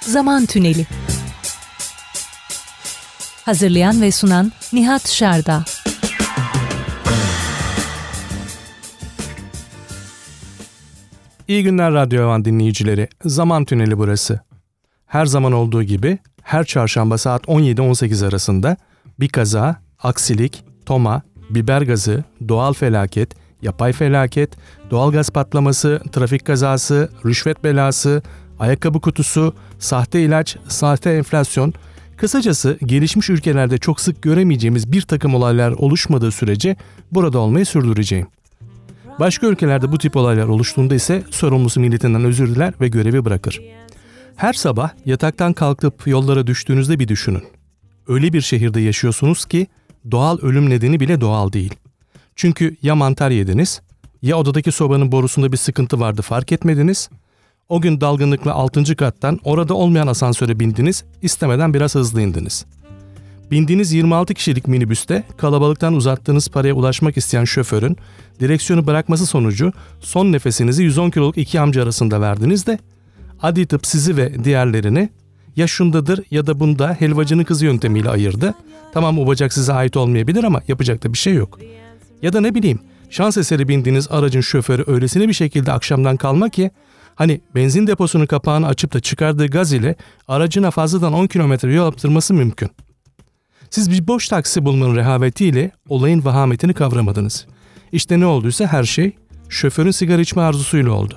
Zaman Tüneli Hazırlayan ve sunan Nihat Şarda İyi günler Radyo Havan dinleyicileri. Zaman Tüneli burası. Her zaman olduğu gibi her çarşamba saat 17-18 arasında bir kaza, aksilik, toma, biber gazı, doğal felaket, yapay felaket, doğal gaz patlaması, trafik kazası, rüşvet belası, ayakkabı kutusu, sahte ilaç, sahte enflasyon, kısacası gelişmiş ülkelerde çok sık göremeyeceğimiz bir takım olaylar oluşmadığı sürece burada olmayı sürdüreceğim. Başka ülkelerde bu tip olaylar oluştuğunda ise sorumlusu milletinden özür diler ve görevi bırakır. Her sabah yataktan kalkıp yollara düştüğünüzde bir düşünün. Öyle bir şehirde yaşıyorsunuz ki doğal ölüm nedeni bile doğal değil. Çünkü ya mantar yediniz, ya odadaki sobanın borusunda bir sıkıntı vardı fark etmediniz, o gün dalgınlıkla 6. kattan orada olmayan asansöre bindiniz, istemeden biraz hızlı indiniz. Bindiğiniz 26 kişilik minibüste kalabalıktan uzattığınız paraya ulaşmak isteyen şoförün direksiyonu bırakması sonucu son nefesinizi 110 kiloluk iki amca arasında verdiniz de Adi tıp sizi ve diğerlerini ya şundadır ya da bunda helvacının kızı yöntemiyle ayırdı. Tamam o bacak size ait olmayabilir ama yapacak da bir şey yok. Ya da ne bileyim şans eseri bindiğiniz aracın şoförü öylesine bir şekilde akşamdan kalma ki hani benzin deposunun kapağını açıp da çıkardığı gaz ile aracına fazladan 10 kilometre yol yaptırması mümkün. Siz bir boş taksi bulmanın rehavetiyle olayın vahametini kavramadınız. İşte ne olduysa her şey şoförün sigara içme arzusuyla oldu.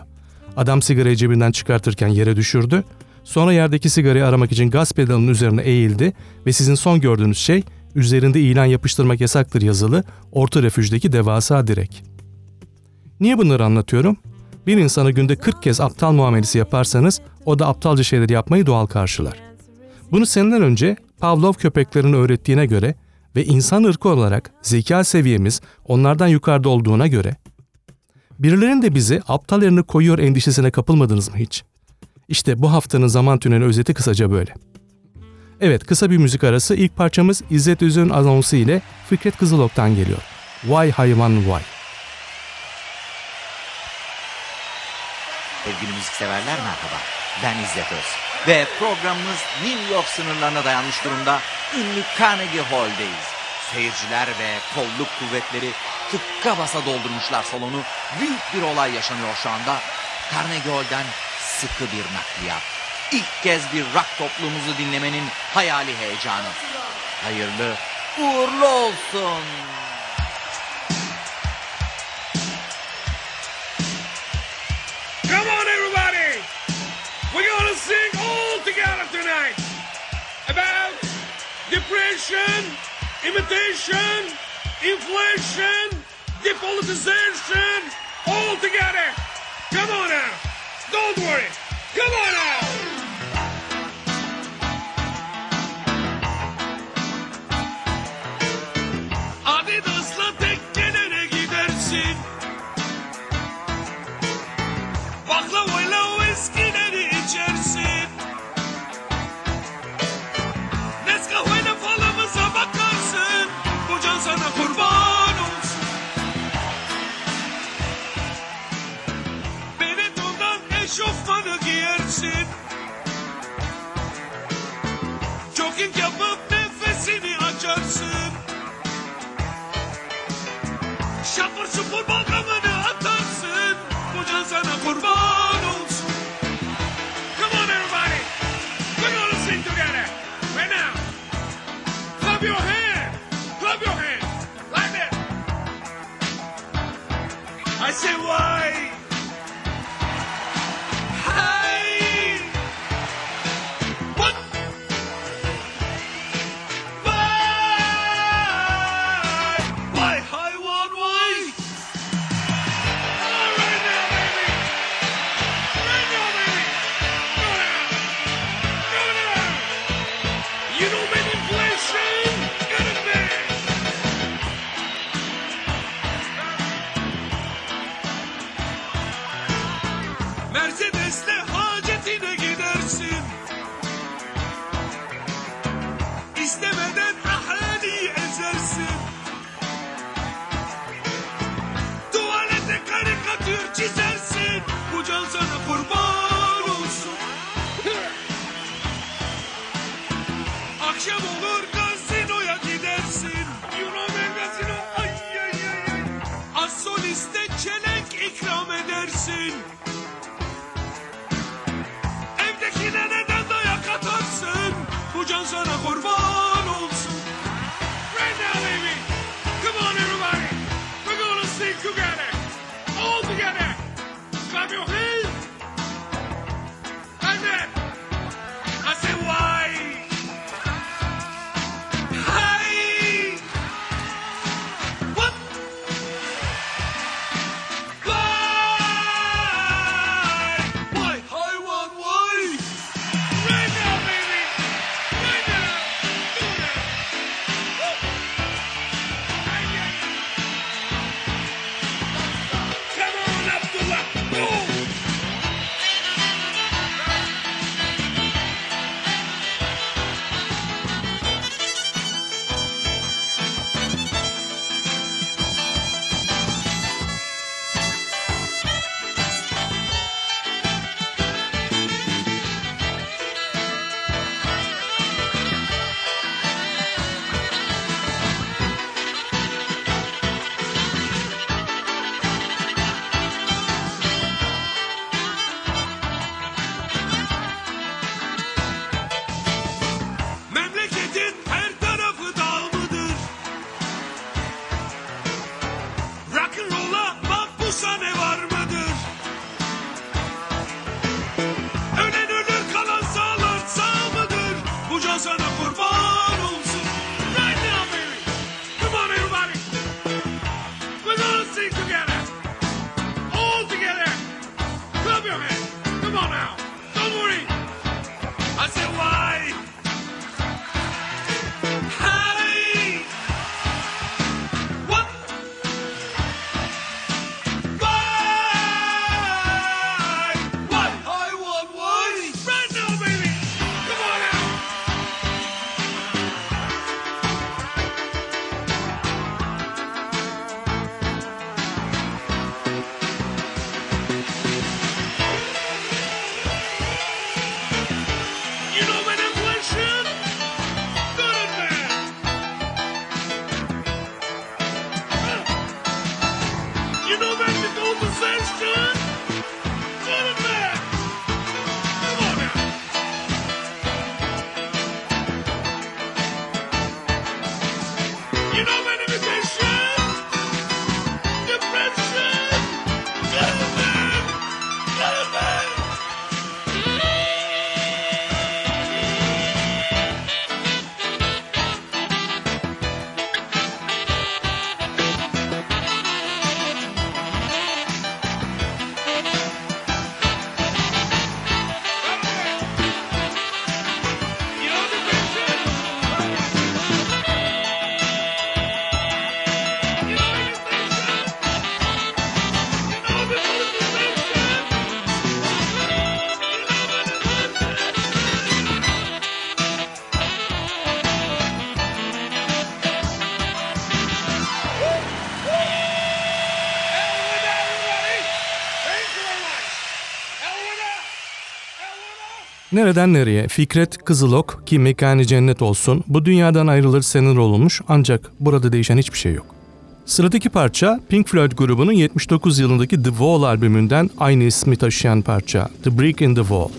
Adam sigarayı cebinden çıkartırken yere düşürdü. Sonra yerdeki sigarayı aramak için gaz pedalının üzerine eğildi ve sizin son gördüğünüz şey üzerinde ilan yapıştırmak yasaktır yazılı orta refüjdeki devasa direk. Niye bunları anlatıyorum? Bir insana günde 40 kez aptal muamelesi yaparsanız o da aptalca şeyler yapmayı doğal karşılar. Bunu seneler önce Pavlov köpeklerin öğrettiğine göre ve insan ırkı olarak zeka seviyemiz onlardan yukarıda olduğuna göre birilerinin de bizi aptal koyuyor endişesine kapılmadınız mı hiç? İşte bu haftanın zaman tüneli özeti kısaca böyle. Evet kısa bir müzik arası ilk parçamız İzzet Üzün anonsu ile Fikret Kızılok'tan geliyor. Vay hayvan vay. Sevgili müzikseverler merhaba. Ben İzzet Öz. Ve programımız New York sınırlarına dayanmış durumda ünlü Carnegie Hall'deyiz. Seyirciler ve kolluk kuvvetleri tıkka basa doldurmuşlar salonu. Büyük bir olay yaşanıyor şu anda. Carnegie Hall'den sıkı bir nakliyat. İlk kez bir rock toplumuzu dinlemenin hayali heyecanı. Hayırlı uğurlu olsun. Sing all together tonight about depression, imitation, inflation, depolitization, all together. Come on now! Don't worry! Come on now! Adidas'la tekkelere gidersin. Eşofmanı giyersin. Jogging yapıp nefesini açarsın. Şapır şupur balgamını atarsın. Bu can sana kurban Nereden nereye? Fikret Kızılok ki mekanı cennet olsun. Bu dünyadan ayrılır senin olunmuş ancak burada değişen hiçbir şey yok. Sıradaki parça Pink Floyd grubunun 79 yılındaki The Wall albümünden aynı ismi taşıyan parça The Brick in the Wall.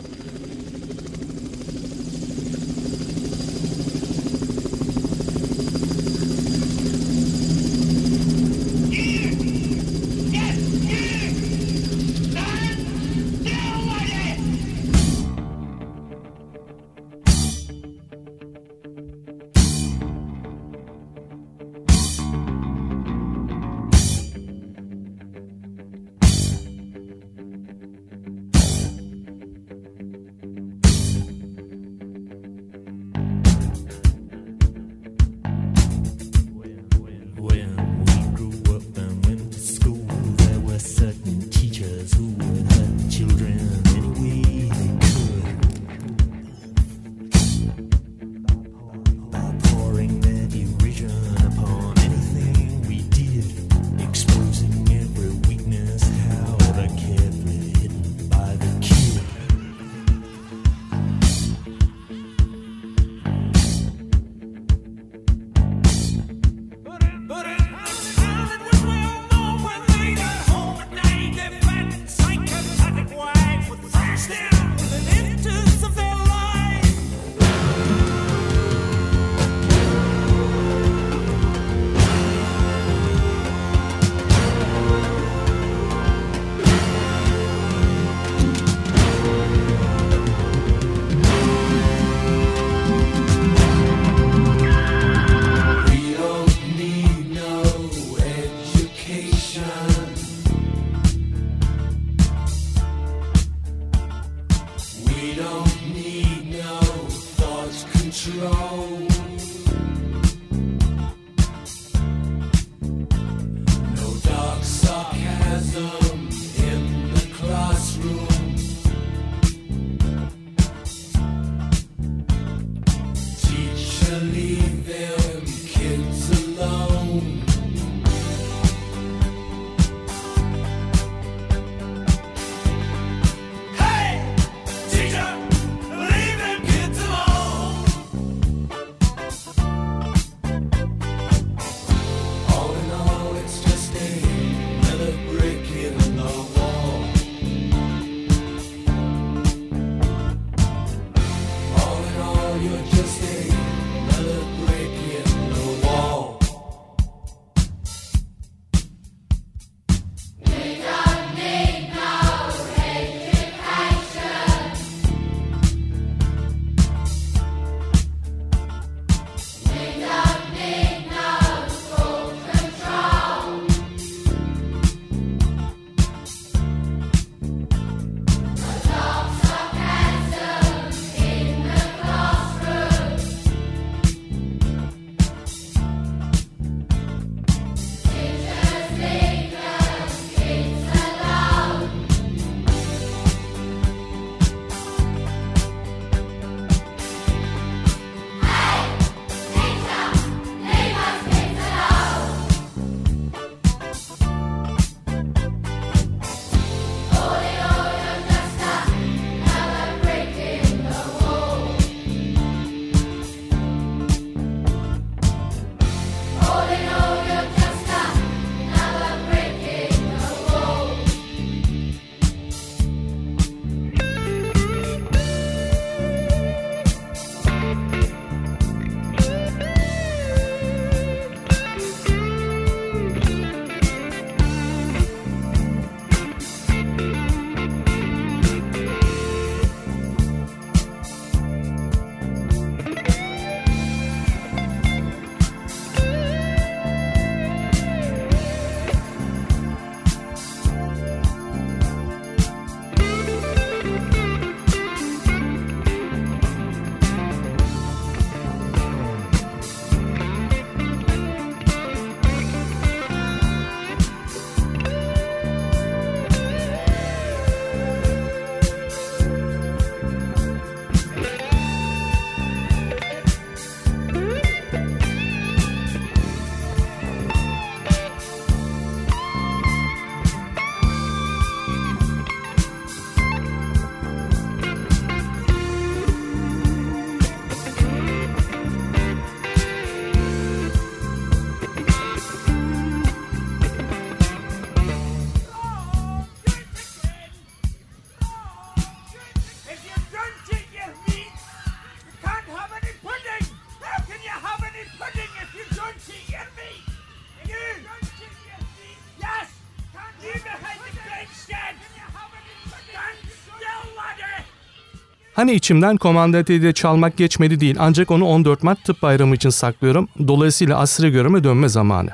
Hani içimden Comandante çalmak geçmedi değil ancak onu 14 Mart Tıp Bayramı için saklıyorum. Dolayısıyla asri göreme dönme zamanı.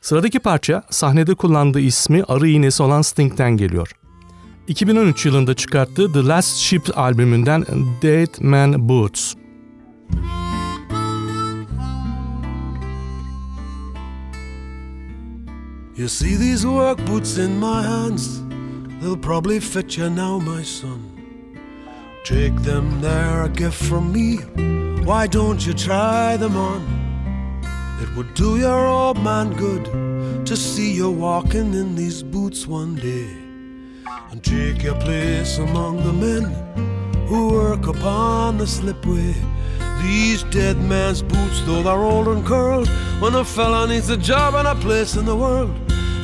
Sıradaki parça sahnede kullandığı ismi arı iğnesi olan Sting'den geliyor. 2013 yılında çıkarttığı The Last Ship albümünden Dead Man Boots. You see these work boots in my hands, they'll probably fit you now, my son. Take them, they're a gift from me. Why don't you try them on? It would do your old man good to see you walking in these boots one day and take your place among the men who work upon the slipway. These dead man's boots, though they're old and curled, when a fella needs a job and a place in the world,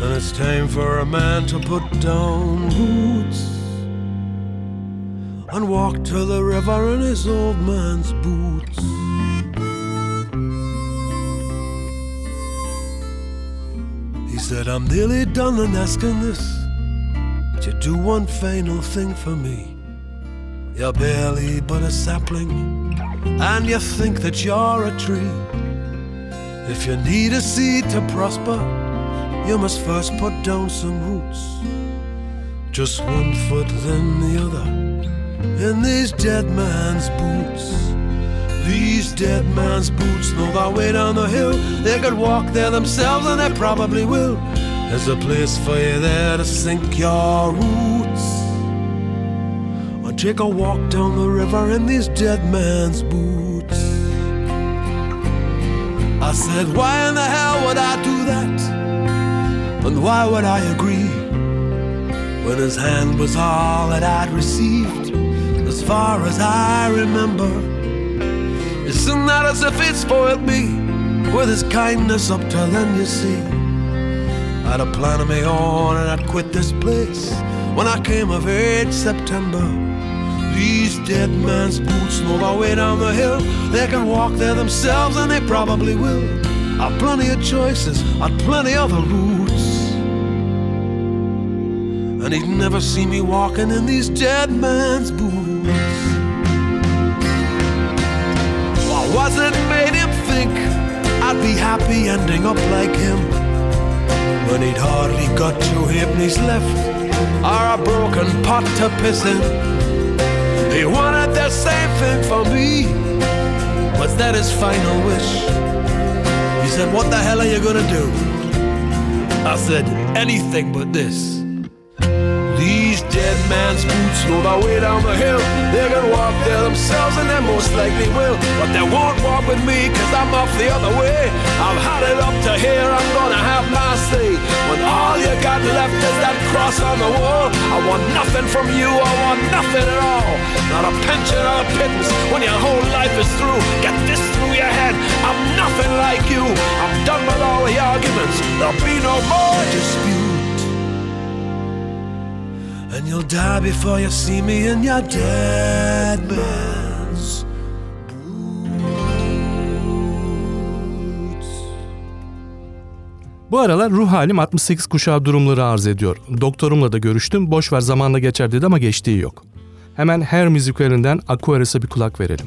and it's time for a man to put down and walk to the river in his old man's boots. He said, I'm nearly done in asking this. But you do one final thing for me. You're barely but a sapling, and you think that you're a tree. If you need a seed to prosper, you must first put down some roots. Just one foot, then the other. In these dead man's boots. These dead man's boots know their way down the hill. They could walk there themselves, and they probably will. There's a place for you there to sink your roots. Or take a walk down the river in these dead man's boots. I said, Why in the hell would I do that? And why would I agree? When his hand was all that I'd received, as far as I remember. Isn't that as if he'd spoiled me with his kindness up till then, you see? I'd a plan of my own and I'd quit this place when I came of age September. These dead man's boots know their way down the hill. They can walk there themselves and they probably will. I've plenty of choices, I've plenty of routes. And he'd never see me walking in these dead man's boots. Was it made him think I'd be happy ending up like him? When he'd hardly got two halfpennies left, or a broken pot to piss in. He wanted the same thing for me. Was that his final wish? He said, What the hell are you gonna do? I said, Anything but this. Dead man's boots know their way down the hill. They can walk there themselves and they most likely will. But they won't walk with me cause I'm off the other way. I've had it up to here, I'm gonna have my say. When all you got left is that cross on the wall. I want nothing from you, I want nothing at all. Not a pension or a pittance when your whole life is through. Get this through your head. I'm nothing like you. I'm done with all the arguments. There'll be no more dispute. And you'll die before you see me in your dead man's boots. Bu aralar ruh halim 68 kuşağı durumları arz ediyor. Doktorumla da görüştüm. Boş ver zamanla geçer dedi ama geçtiği yok. Hemen her müziklerinden Aquarius'a bir kulak verelim.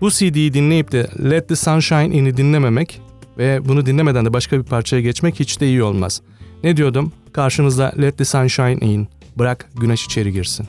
Bu CD'yi dinleyip de Let the Sunshine In'i dinlememek ve bunu dinlemeden de başka bir parçaya geçmek hiç de iyi olmaz. Ne diyordum? Karşınızda Let the Sunshine In. Bırak güneş içeri girsin.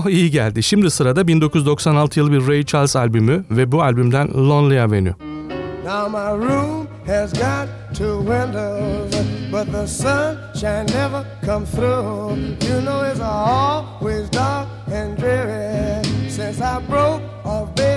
Oh iyi geldi. Şimdi sırada 1996 yılı bir Ray Charles albümü ve bu albümden Lonely Avenue. Now my room has got two windows, but the sunshine never come through. You know it's always dark and dreary since I broke off, baby,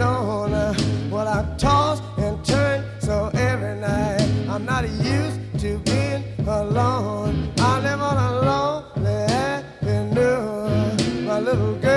stone. Well, I toss and turn so every night. I'm not used to being alone. I live on a lonely avenue. My little girl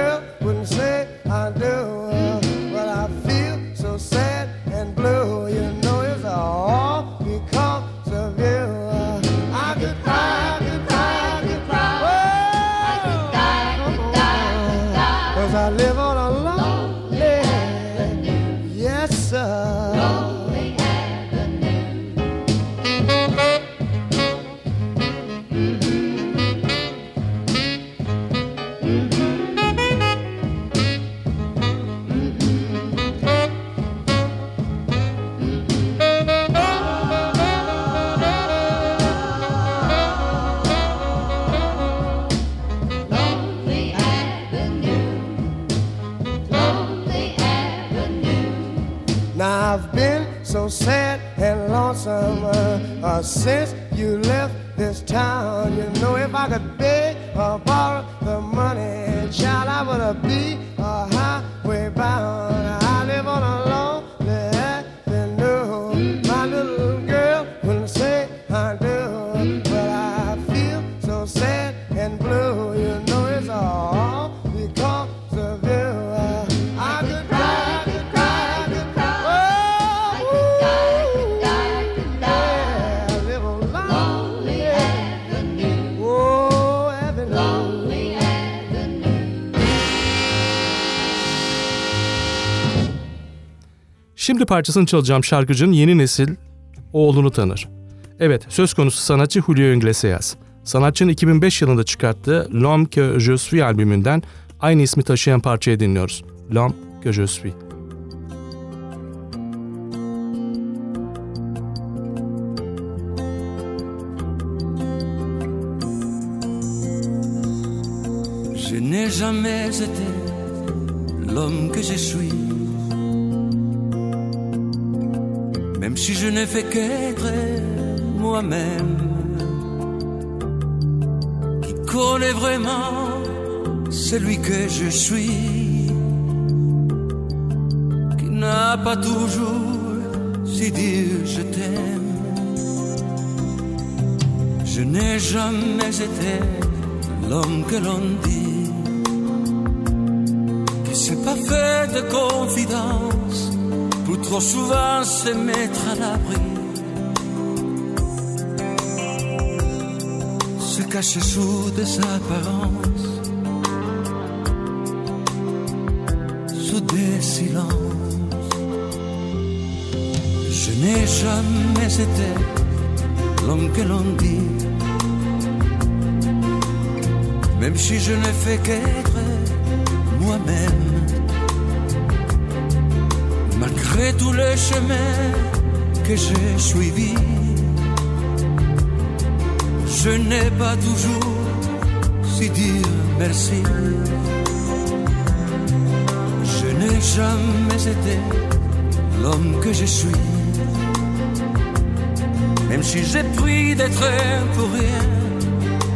parçasını çalacağım şarkıcının yeni nesil oğlunu tanır. Evet, söz konusu sanatçı Julio Iglesias. Sanatçının 2005 yılında çıkarttığı L'Homme que je suis albümünden aynı ismi taşıyan parçayı dinliyoruz. L'Homme que je suis. Je n'ai jamais été l'homme que je suis. Si je n'ai fait qu'être moi-même. Qui connaît vraiment celui que je suis. Qui n'a pas toujours si dire je t'aime. Je n'ai jamais été l'homme que l'on dit, qui s'est pas fait de confidence trop souvent se mettre à l'abri, se cacher sous des apparences, sous des silences. Je n'ai jamais été l'homme que l'on dit. Même si je ne fais qu'être moi-même, malgré tous les chemins que j'ai suivis, je n'ai pas toujours si dire merci. Je n'ai jamais été l'homme que je suis, même si j'ai pris des trains pour rien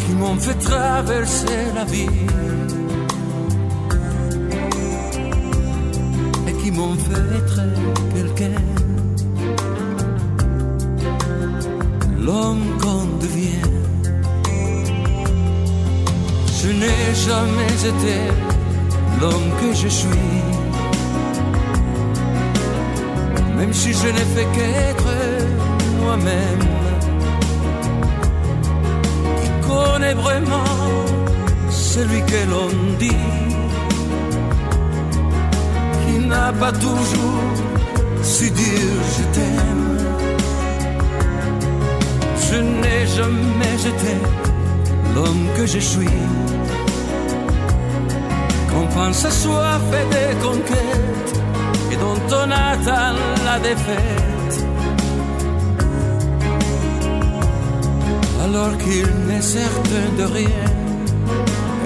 qui m'ont fait traverser la vie être quelqu'un. L'homme qu'on devient. Je n'ai jamais été l'homme que je suis. Même si je n'ai fait qu'être moi-même connaît vraiment celui que l'on dit, qui n'a pas toujours su dire je t'aime. Je n'ai jamais été l'homme que je suis. Qu'on pense à soi fait des conquêtes et dont on attend la défaite. Alors qu'il n'est certain de rien,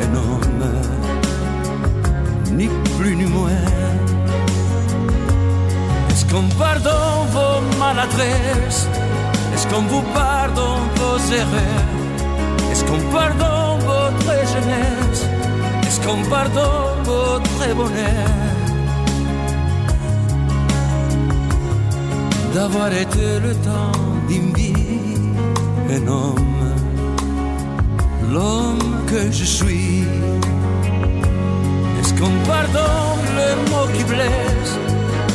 un homme, ni plus ni moins. Qu'on pardonne vos maladresses Est-ce qu'on vous pardonne vos erreurs Est-ce qu'on pardonne votre jeunesse Est-ce qu'on pardonne votre bonheur D'avoir été le temps d'imbier un homme, l'homme que je suis. Est-ce qu'on pardonne le mot qui blesse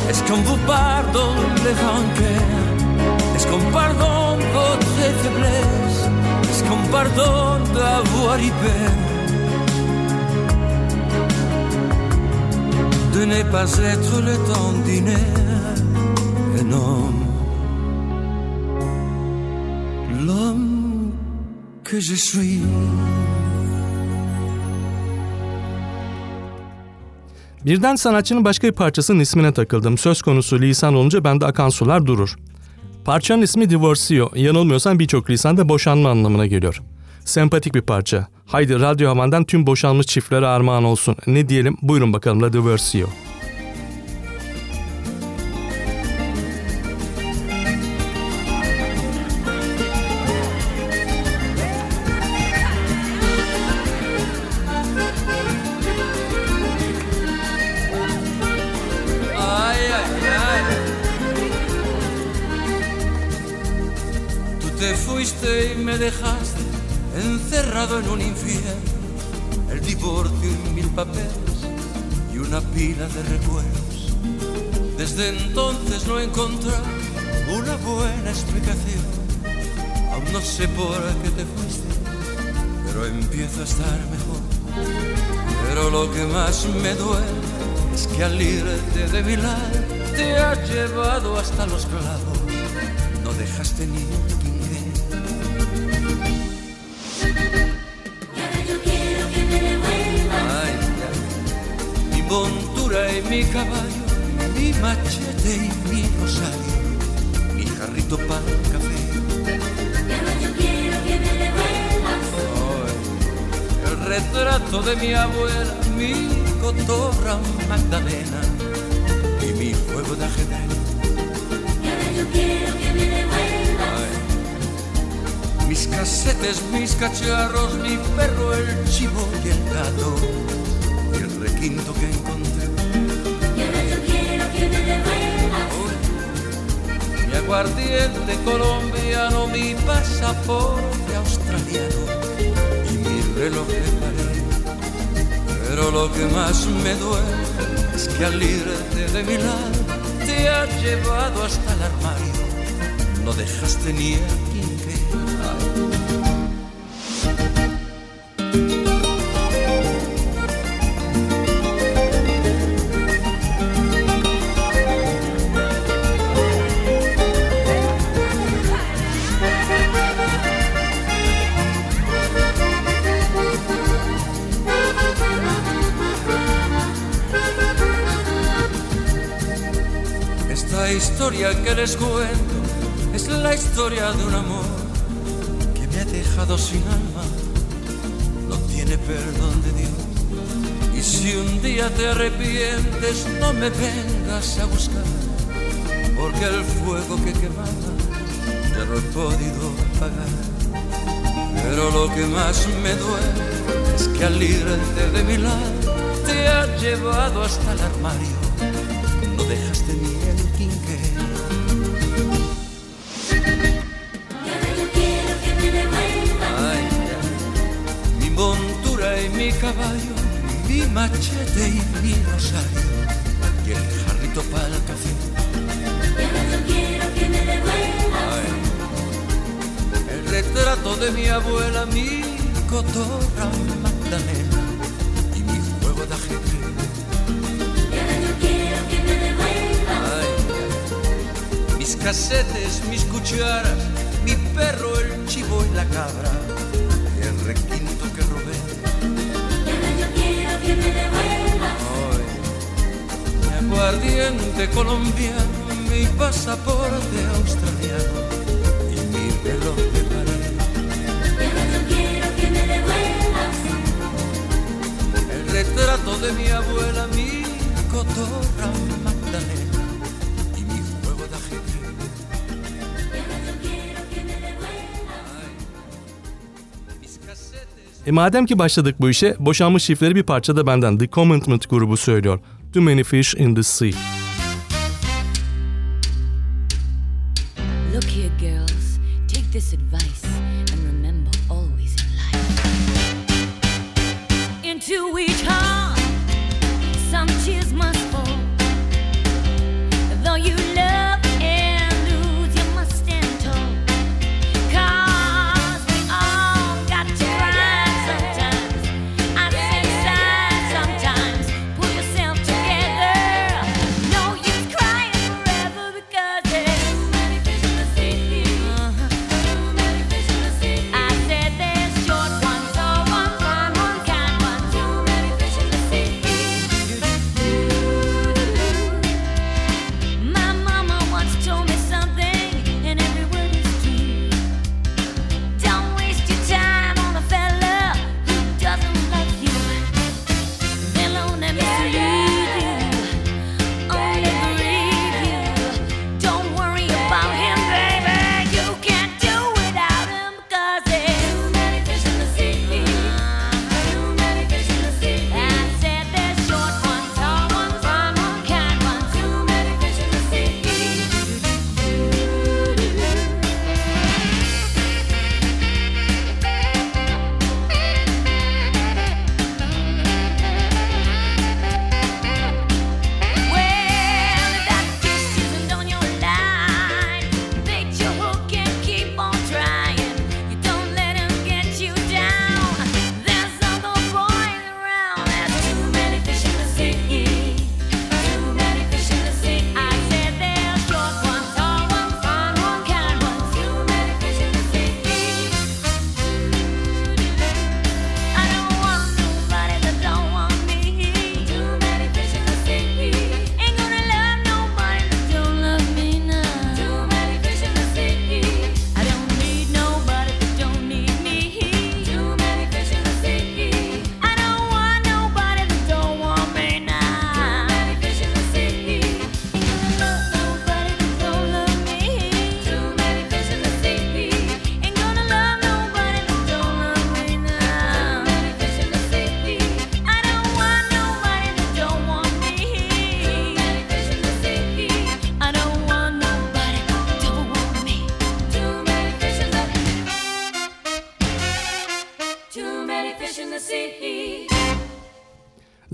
Est-ce qu'on vous pardonne les rancœurs Est-ce qu'on pardonne votre faiblesse Est-ce qu'on pardonne d'avoir eu peur De ne pas être le temps d'une un homme L'homme que je suis Birden sanatçının başka bir parçasının ismine takıldım. Söz konusu lisan olunca bende akan sular durur. Parçanın ismi Divorcio. Yanılmıyorsam birçok lisanda boşanma anlamına geliyor. Sempatik bir parça. Haydi Radyo Havan'dan tüm boşanmış çiftlere armağan olsun. Ne diyelim? Buyurun bakalım La Divorcio. Lo que más me duele es que al irte de mi lado te has llevado hasta el armario. No dejaste ni el historia que les cuento es la historia de un amor que me ha dejado sin alma, no tiene perdón de Dios. Y si un día te arrepientes, no me vengas a buscar, porque el fuego que quemaba ya no he podido apagar. Pero lo que más me duele es que al irte de mi lado te has llevado hasta el armario caballo, mi machete y mi rosario, y el jarrito para el café. Y ahora yo quiero que me devuelvas. el retrato de mi abuela, mi cotorra magdalena y mi juego de ajedrez. Mis casetes, mis cucharas, mi perro, el chivo y la cabra mi aguardiente colombiano, mi pasaporte australiano y mi reloj de pared. Ya no quiero que me devuelvas. El retrato de mi abuela, mi cotorra magdalena. E madem ki başladık bu işe, boşanmış çiftleri bir parça da benden The Commitment grubu söylüyor. Too Many Fish in the Sea.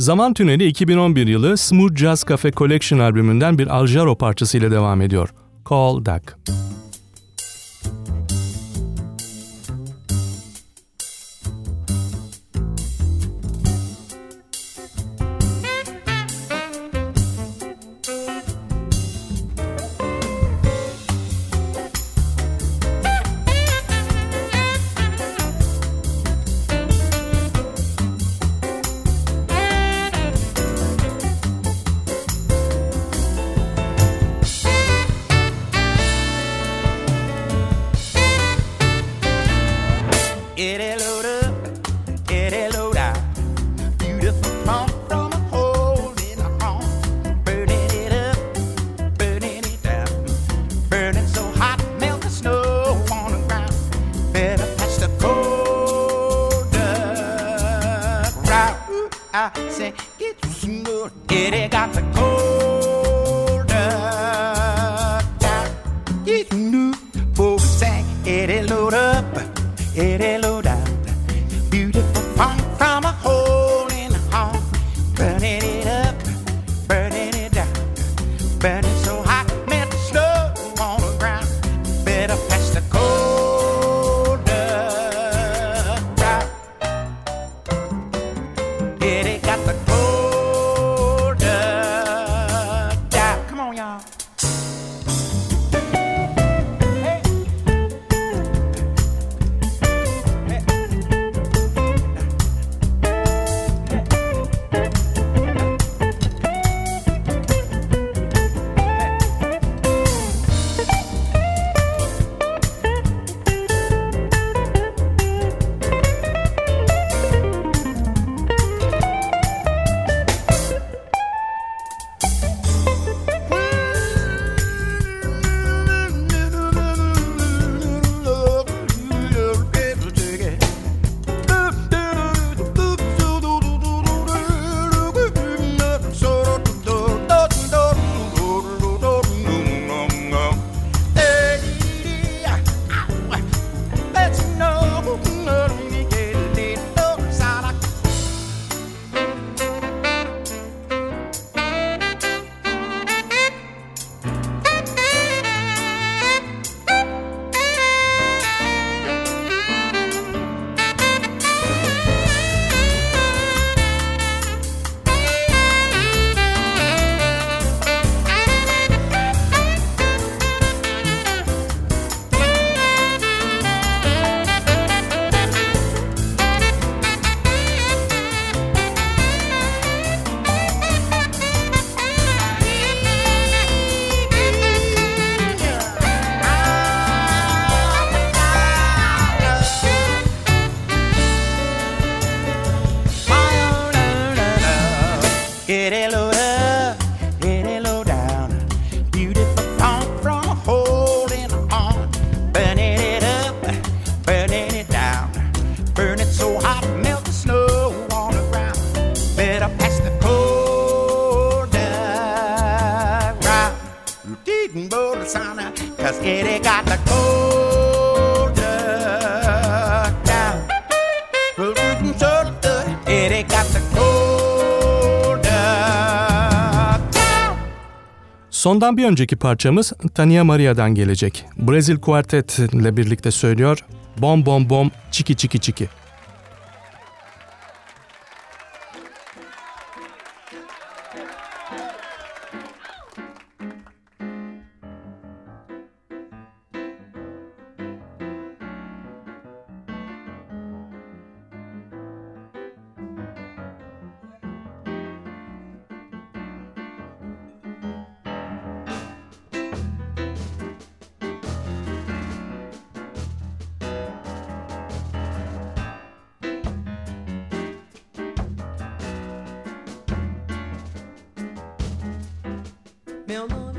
Zaman Tüneli 2011 yılı Smooth Jazz Cafe Collection albümünden bir Aljaro parçasıyla devam ediyor. Call Duck. Ondan bir önceki parçamız Tania Maria'dan gelecek. Brezil Quartet ile birlikte söylüyor. Bom bom bom çiki çiki çiki. meu nome.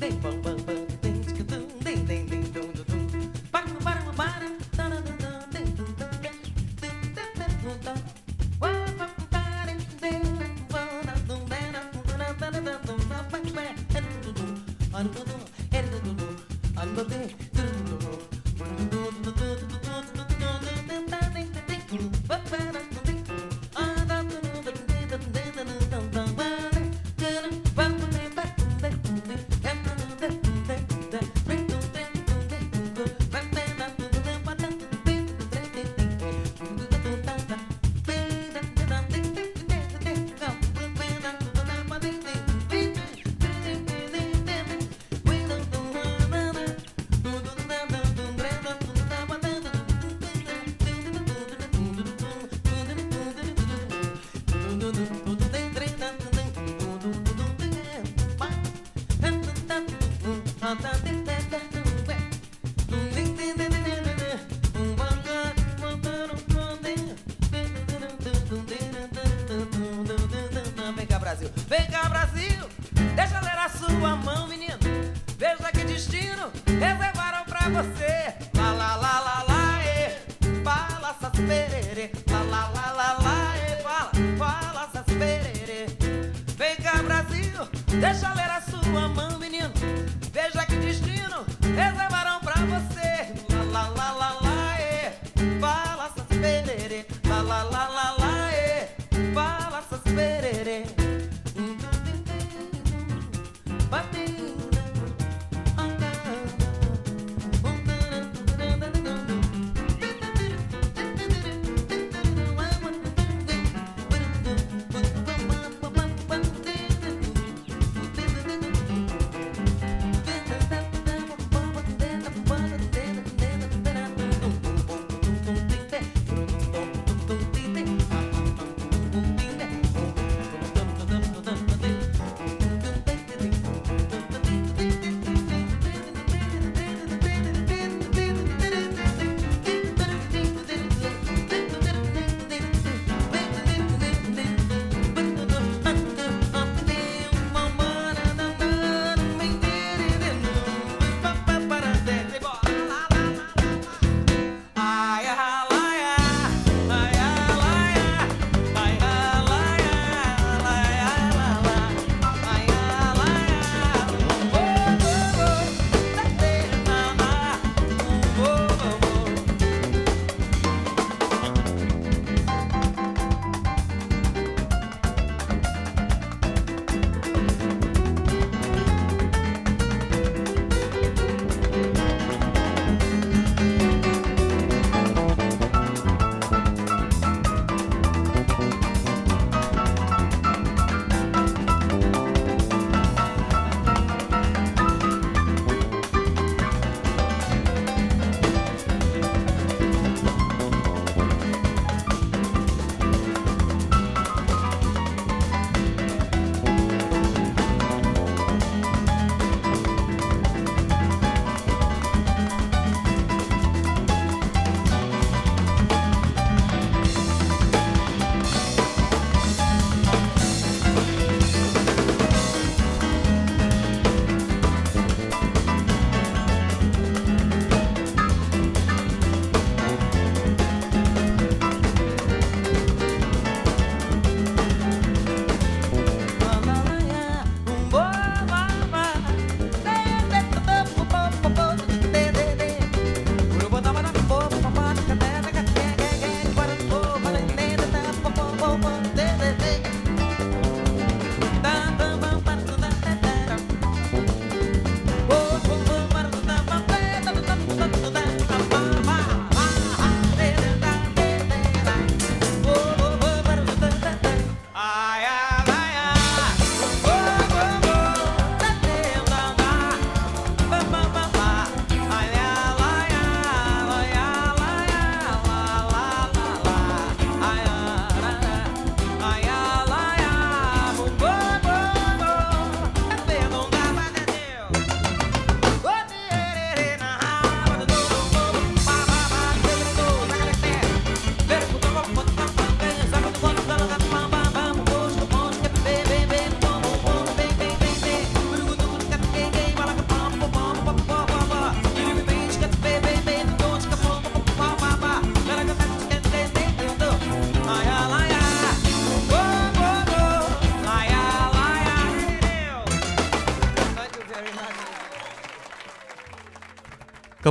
Đèn.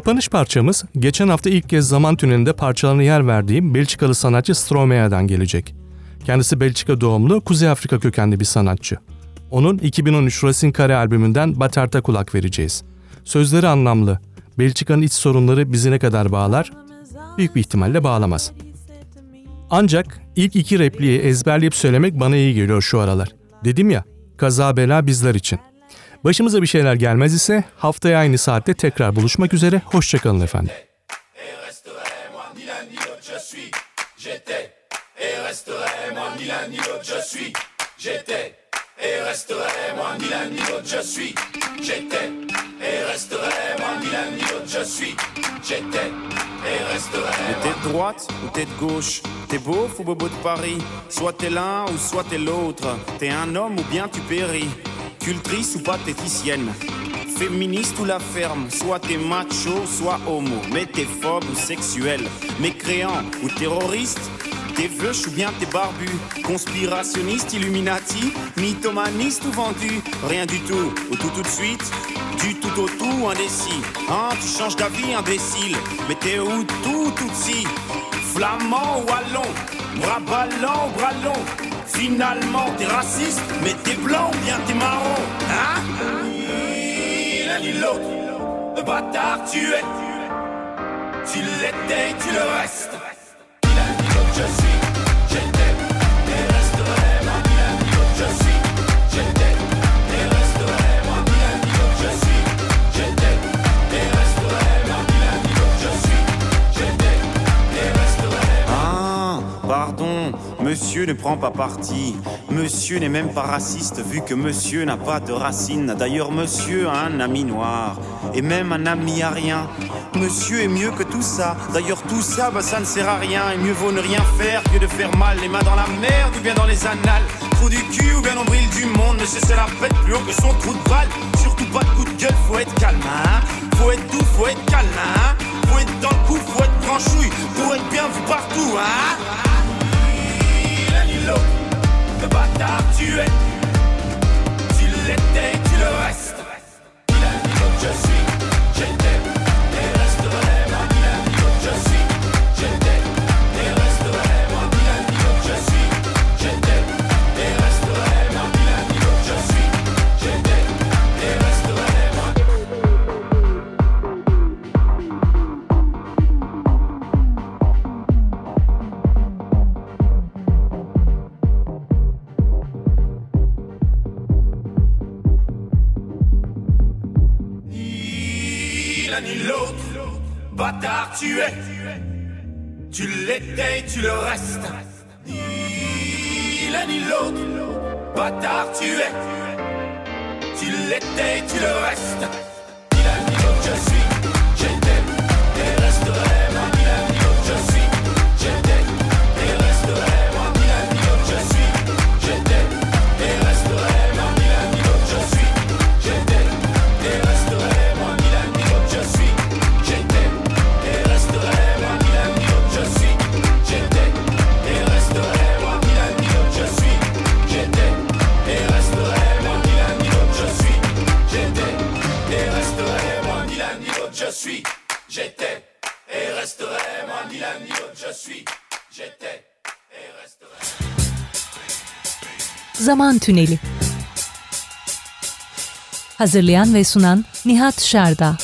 Kapanış parçamız geçen hafta ilk kez zaman tünelinde parçalarına yer verdiğim Belçikalı sanatçı Stromae'den gelecek. Kendisi Belçika doğumlu, Kuzey Afrika kökenli bir sanatçı. Onun 2013 Racine Kare albümünden Batart'a kulak vereceğiz. Sözleri anlamlı. Belçika'nın iç sorunları bizi ne kadar bağlar? Büyük bir ihtimalle bağlamaz. Ancak ilk iki repliği ezberleyip söylemek bana iyi geliyor şu aralar. Dedim ya, kaza bela bizler için. Başımıza bir şeyler gelmez ise haftaya aynı saatte tekrar buluşmak üzere. Hoşçakalın efendim. Mais t'es de droite ou t'es de gauche T'es beauf ou bobo de Paris Soit t'es l'un ou soit t'es l'autre T'es un homme ou bien tu péris Cultrice ou pathéticienne Féministe ou la ferme Soit t'es macho, soit homo. Mais t'es phobe ou sexuel. Mécréant ou terroriste. T'es veuche ou bien t'es barbu. Conspirationniste, illuminati Mythomaniste ou vendu. Rien du tout ou tout tout de suite. Du tout au tout indécis. Hein, tu changes d'avis imbécile. Mais t'es où tout tout si? Flamand ou allon Bras ballants ou bras longs? Finalement t'es raciste Mais t'es blanc ou bien t'es marron Hein? L'un ni l'autre Le bâtard tu es. Tu l'étais, tu le restes. Ni l'un ni l'autre je suis monsieur ne prend pas parti. Monsieur n'est même pas raciste vu que monsieur n'a pas de racines. D'ailleurs, monsieur a un ami noir et même un ami à rien. Monsieur est mieux que tout ça. D'ailleurs, tout ça, bah, ça ne sert à rien. Et mieux vaut ne rien faire que de faire mal. Les mains dans la merde ou bien dans les annales. Trou du cul ou bien nombril du monde. Mais c'est la fête plus haut que son trou de balle. Surtout pas de coup de gueule, faut être calme. Hein faut être doux, faut être calme. Hein faut être dans le coup, faut être franchouille. Pour être bien vu partout. Hein Tüneli. Hazırlayan ve sunan Nihat Şarda